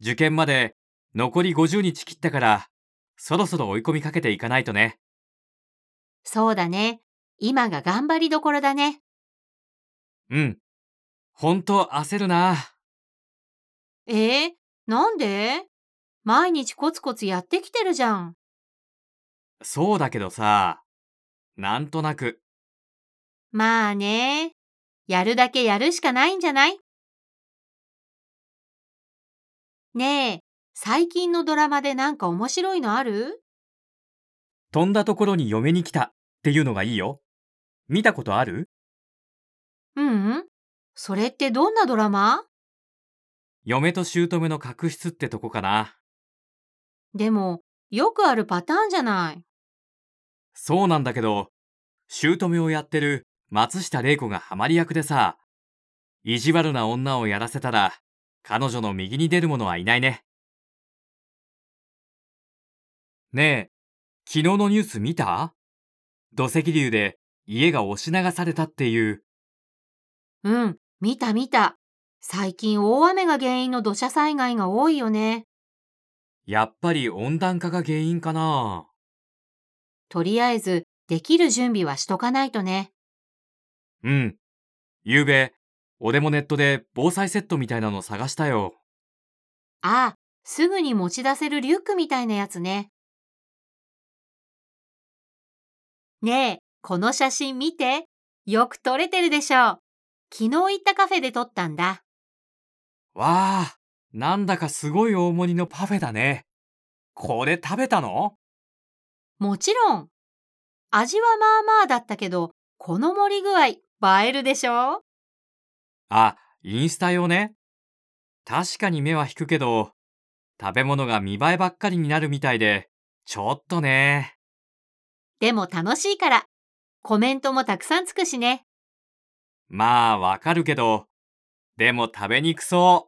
受験まで残り50日切ったから、そろそろ追い込みかけていかないとね。そうだね。今が頑張りどころだね。うん。ほんと焦るな。えー、なんで？毎日コツコツやってきてるじゃん。そうだけどさ、なんとなく、まあね。やるだけやるしかないんじゃない？ねえ、最近のドラマでなんか面白いのある？飛んだところに嫁に来たっていうのがいいよ。見たことある？ううん。それってどんなドラマ？嫁と姑の確執ってとこかな。でも、よくあるパターンじゃない。そうなんだけど、姑をやってる松下玲子がハマり役でさ、意地悪な女をやらせたら、彼女の右に出る者はいないね。ねえ、昨日のニュース見た？土石流で家が押し流されたっていう。うん、見た見た。最近大雨が原因の土砂災害が多いよね。やっぱり温暖化が原因かな。とりあえず、できる準備はしとかないとね。うん。ゆうべ、俺もネットで防災セットみたいなの探したよ。ああ、すぐに持ち出せるリュックみたいなやつね。ねえ、この写真見て。よく撮れてるでしょ。昨日行ったカフェで撮ったんだ。わあ、なんだかすごい大盛りのパフェだね。これ食べたの？もちろん。味はまあまあだったけど、この盛り具合、映えるでしょ？あ、インスタ用ね。確かに目は引くけど、食べ物が見栄えばっかりになるみたいで、ちょっとね。でも楽しいから。コメントもたくさんつくしね。まあわかるけど、でも食べにくそう。